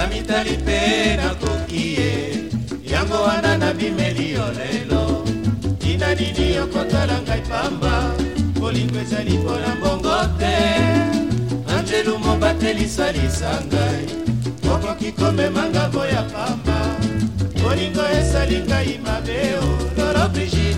na mitali mpe nakoki ye yango wana nabimeli yo lelo tina nini okotala ngai pamba kolingo ezali mpona mbongo te anjelu mobatelisalisa ngai okoki komemanga boya pamba kolingo esali ngai mabe o lolo brigi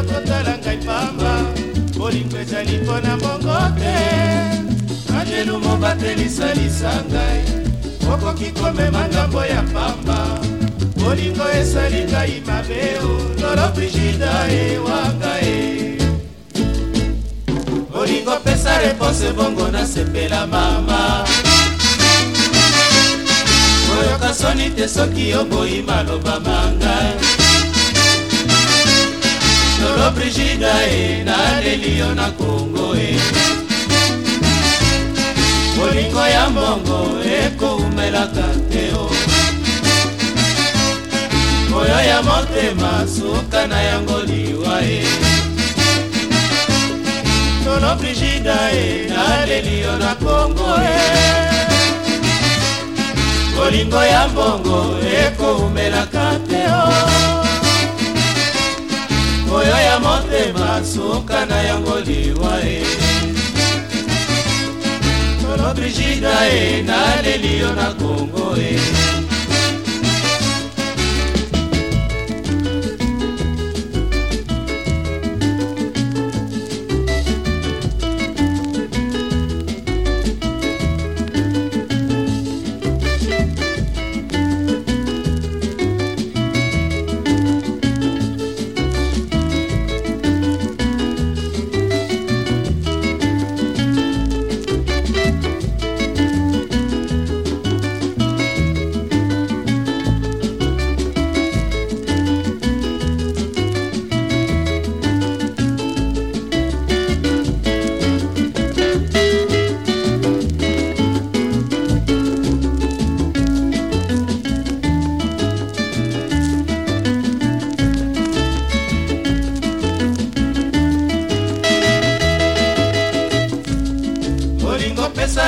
okotala ngai pamba bolingo ezali mpo na bongo te angelu mobatelisalisa ngai okoki komema ngambo ya pamba bolingo esali ngai mabeo lolo brigida ewanga e bolingo pesa reponse bongo nasepela mama koyoka soni te soki oboyi maloba mangai jida e naleli yo na kongo e bolingo ya mbongo ekoumelaka te o moyo ya motema suka na yango liwa e tono brigida e naleli yo na kongo e bolingo ya mbongo ekoumelaka te o suka na yango liwa e tolo brigida e naleli yo na kongo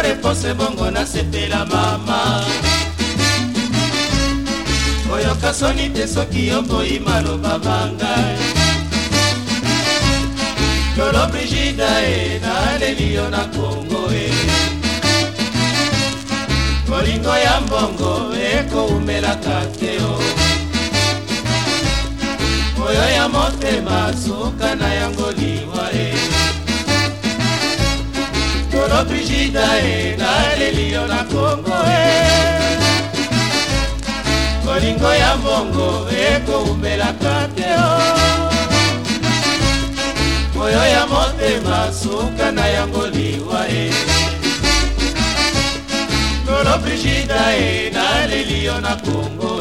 repose bongo nasepela mama oyoka soni te soki oboyi maloba bangai lolo brigida e naleli yo na kongo e molingo ya mbongo ekoumelaka te o oyo ya motema suka na yango liwa e to brigida e naleli yo na kongo e kolingo ya mbongo ekowumbelaka te o moyo ya motema suka na yango liwa e tolo brigida e naleli yo na kongo